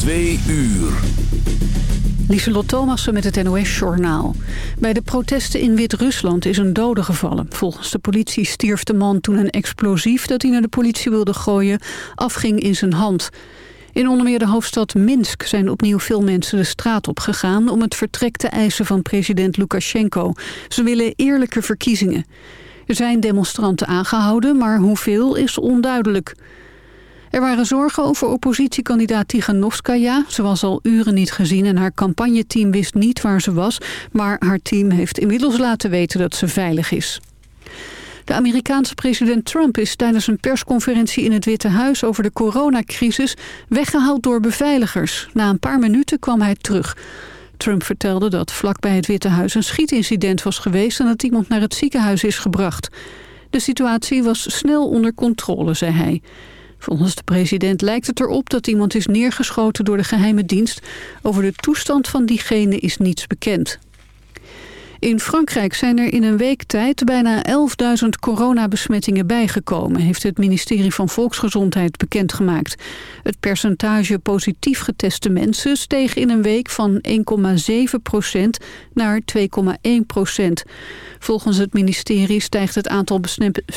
Twee uur. Lieselot Thomassen met het NOS-journaal. Bij de protesten in Wit-Rusland is een dode gevallen. Volgens de politie stierf de man toen een explosief dat hij naar de politie wilde gooien afging in zijn hand. In onder meer de hoofdstad Minsk zijn opnieuw veel mensen de straat op gegaan... om het vertrek te eisen van president Lukashenko. Ze willen eerlijke verkiezingen. Er zijn demonstranten aangehouden, maar hoeveel is onduidelijk. Er waren zorgen over oppositiekandidaat Tiganovskaya. Ze was al uren niet gezien en haar campagneteam wist niet waar ze was... maar haar team heeft inmiddels laten weten dat ze veilig is. De Amerikaanse president Trump is tijdens een persconferentie in het Witte Huis over de coronacrisis weggehaald door beveiligers. Na een paar minuten kwam hij terug. Trump vertelde dat vlakbij het Witte Huis een schietincident was geweest en dat iemand naar het ziekenhuis is gebracht. De situatie was snel onder controle, zei hij. Volgens de president lijkt het erop dat iemand is neergeschoten door de geheime dienst. Over de toestand van diegene is niets bekend. In Frankrijk zijn er in een week tijd bijna 11.000 coronabesmettingen bijgekomen, heeft het ministerie van Volksgezondheid bekendgemaakt. Het percentage positief geteste mensen steeg in een week van 1,7% naar 2,1 procent. Volgens het ministerie stijgt het aantal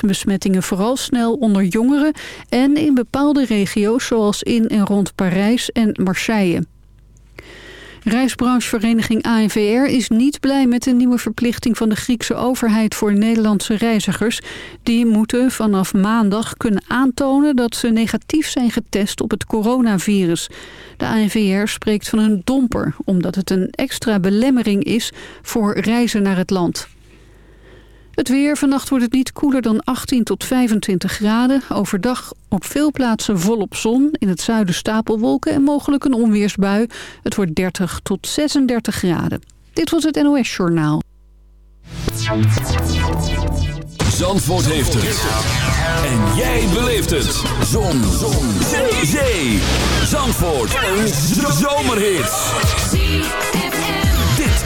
besmettingen vooral snel onder jongeren en in bepaalde regio's zoals in en rond Parijs en Marseille. Reisbranchevereniging ANVR is niet blij met de nieuwe verplichting van de Griekse overheid voor Nederlandse reizigers. Die moeten vanaf maandag kunnen aantonen dat ze negatief zijn getest op het coronavirus. De ANVR spreekt van een domper, omdat het een extra belemmering is voor reizen naar het land. Het weer. Vannacht wordt het niet koeler dan 18 tot 25 graden. Overdag op veel plaatsen volop zon. In het zuiden stapelwolken en mogelijk een onweersbui. Het wordt 30 tot 36 graden. Dit was het NOS Journaal. Zandvoort heeft het. En jij beleeft het. Zon. zon. Zee. Zee. Zandvoort. Een zomerhit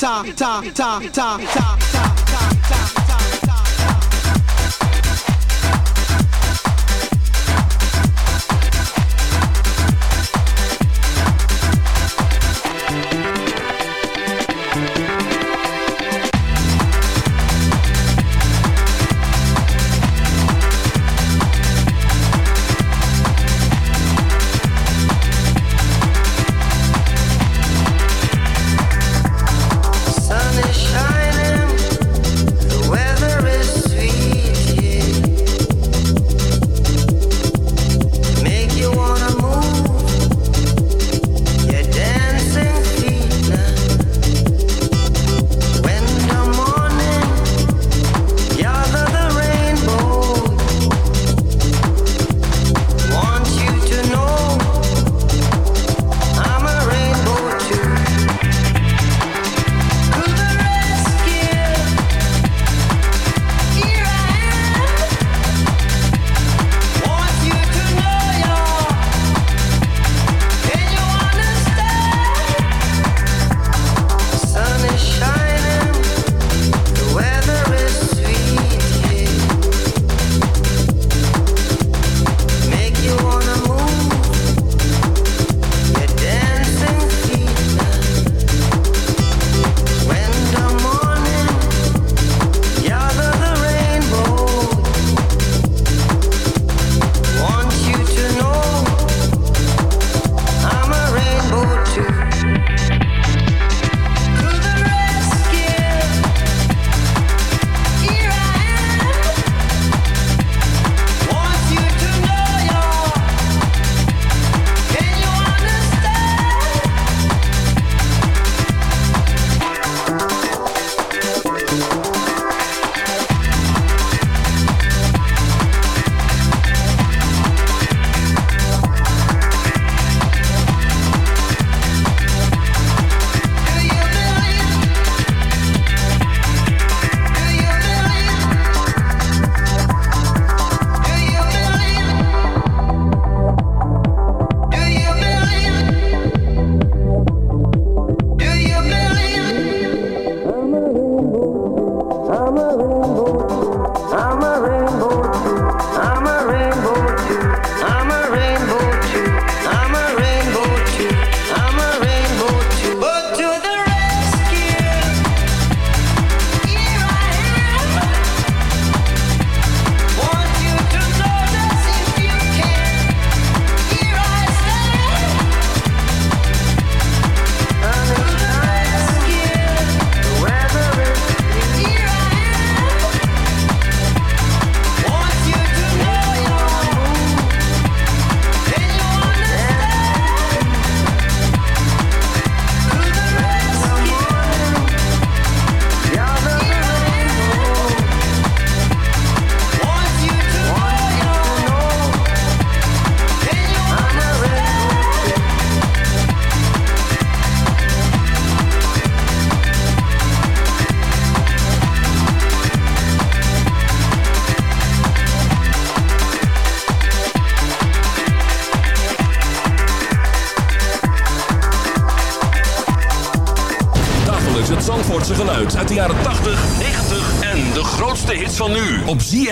Selector, ta ta ta ta ta.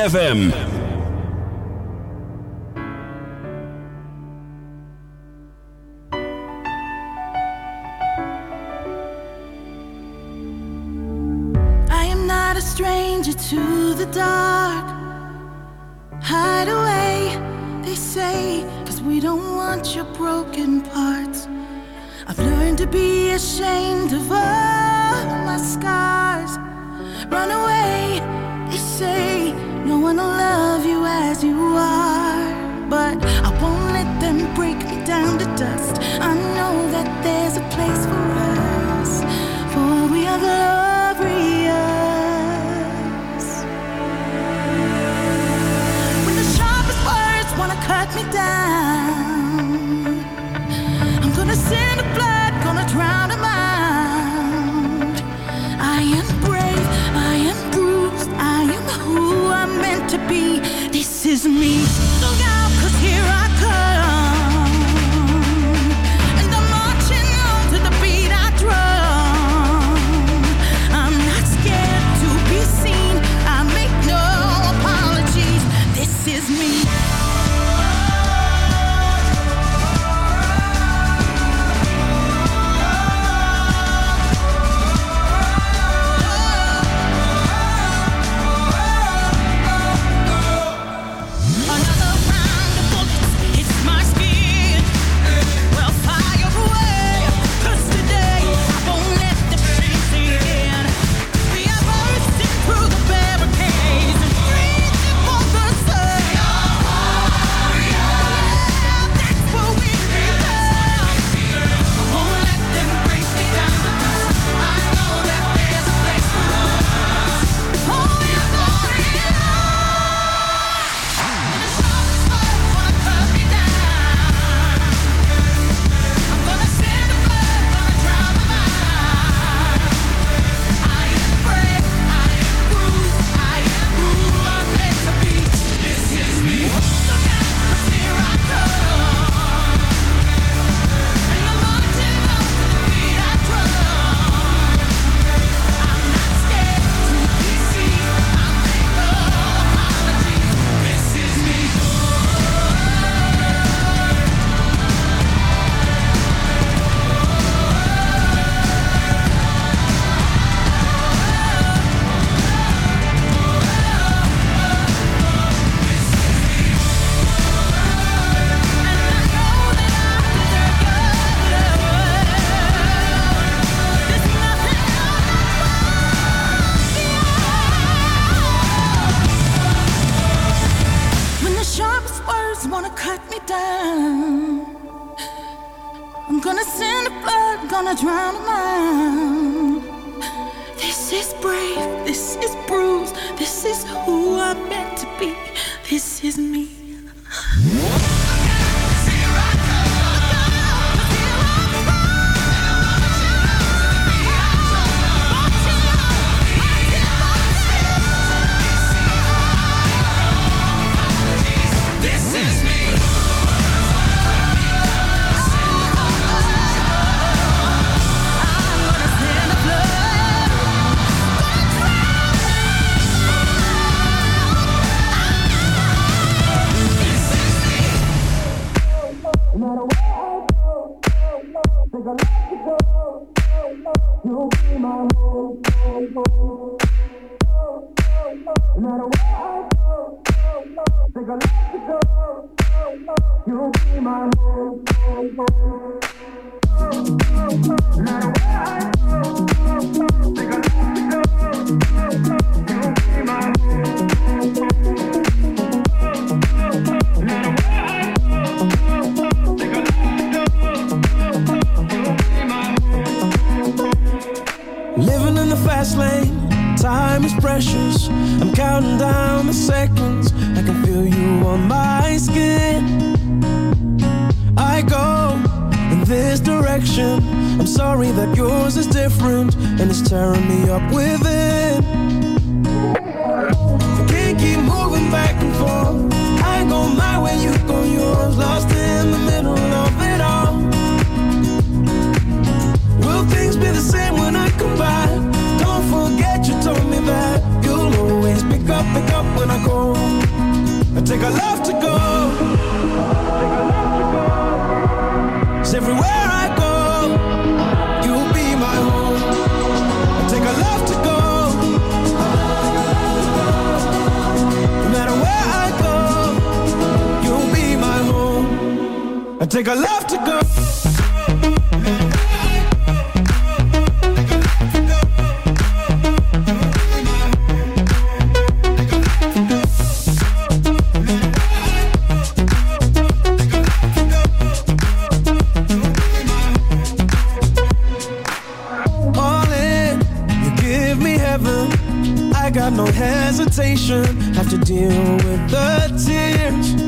ZFM. turn me up within. can't keep moving back and forth. I go my way, you go yours, lost in the middle of it all. Will things be the same when I come back? Don't forget you told me that you'll always pick up, pick up when I go. I take a love to go. It's everywhere. Left to go. All in, you give me heaven. I got no hesitation. Have to deal with the tears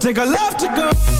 take a love to go.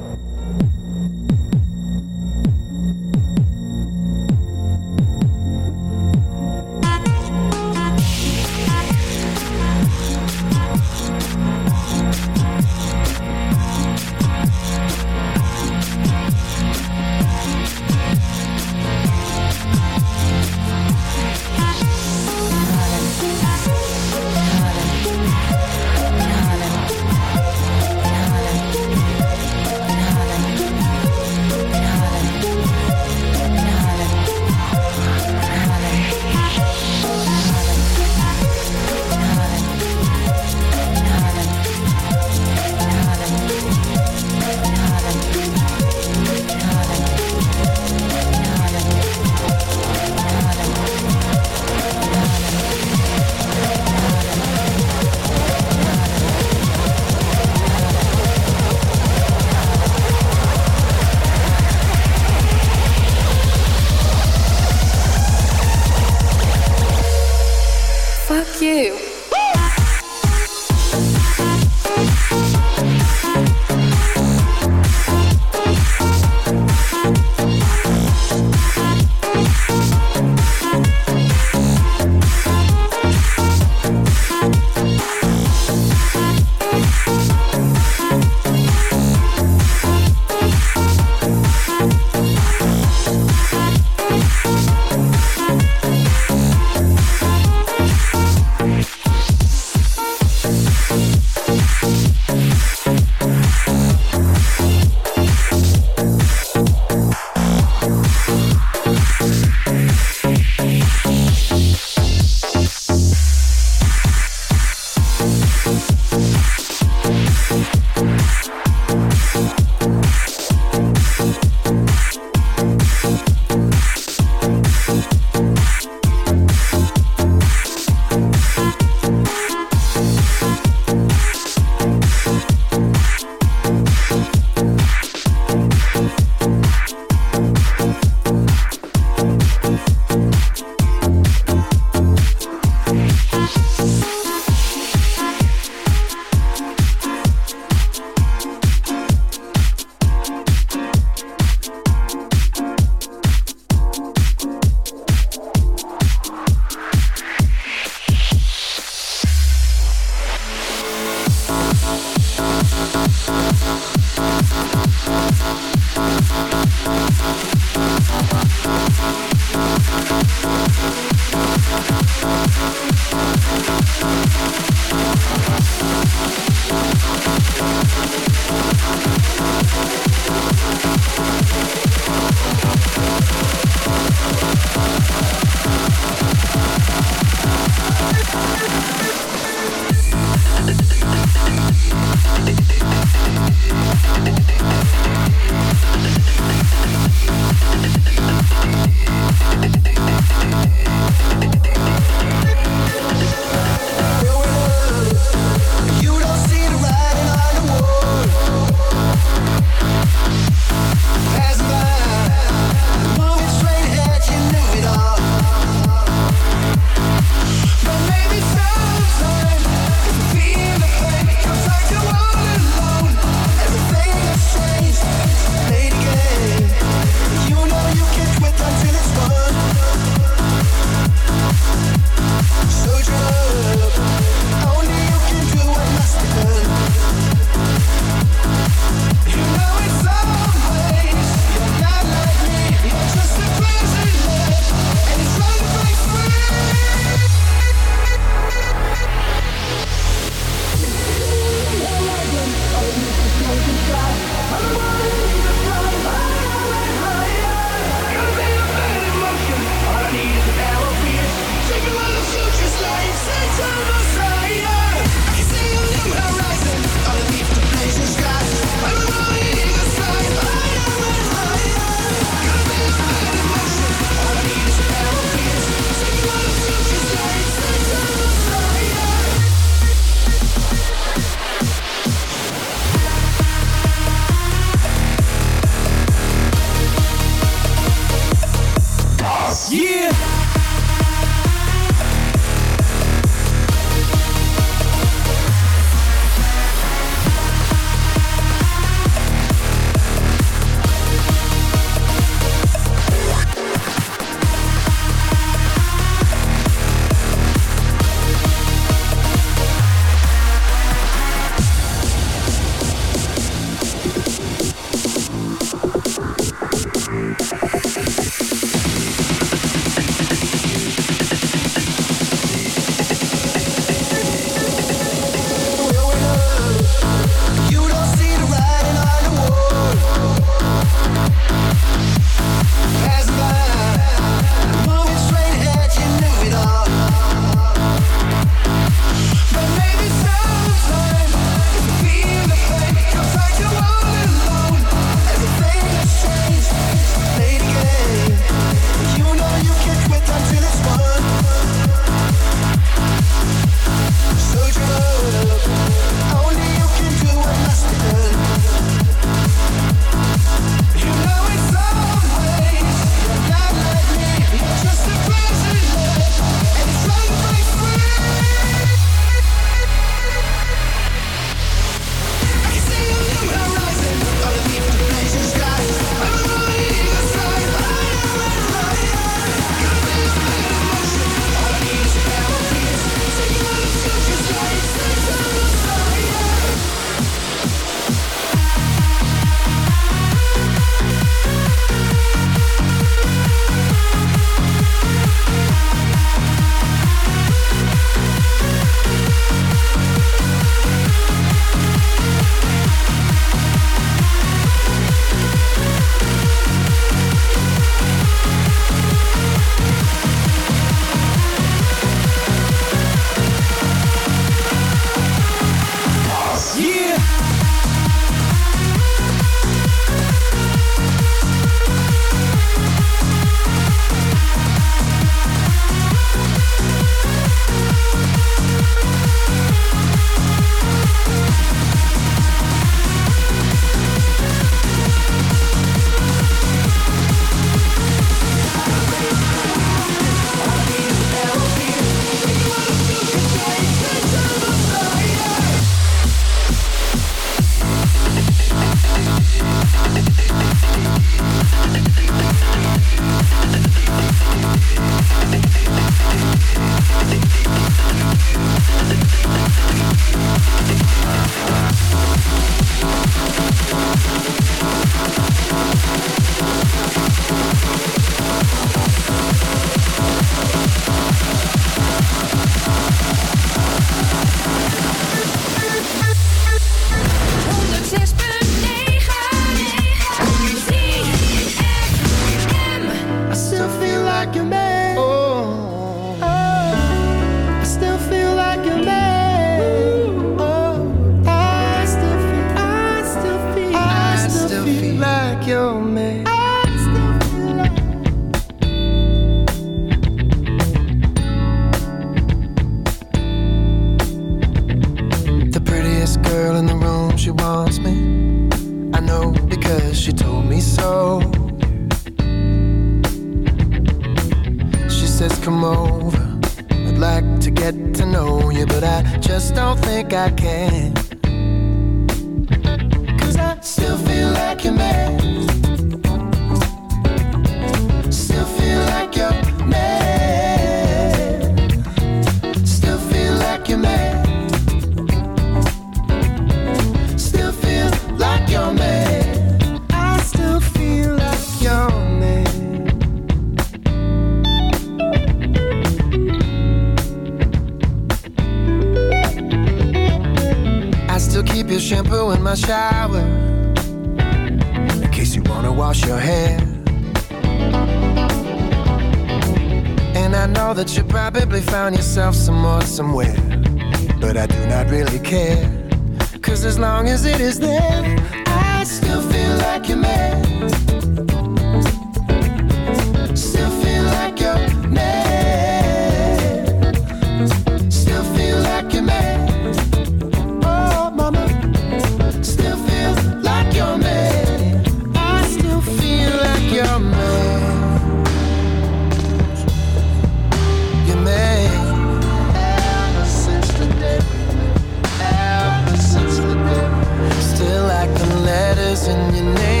Your name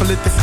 aan de tafel, het is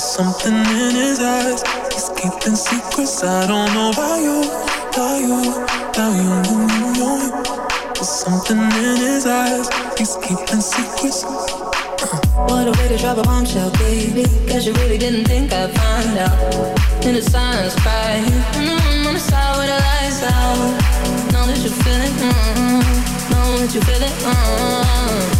There's something in his eyes. He's keeping secrets. I don't know why you, why you, why you, you, you. There's something in his eyes. He's keeping secrets. What a way to drop a bombshell, baby. Cause you really didn't think I'd find out. In the silence, cry. Mm, on the side with the lights out. Know that you feel it. Mm, know that you feel it. Mm.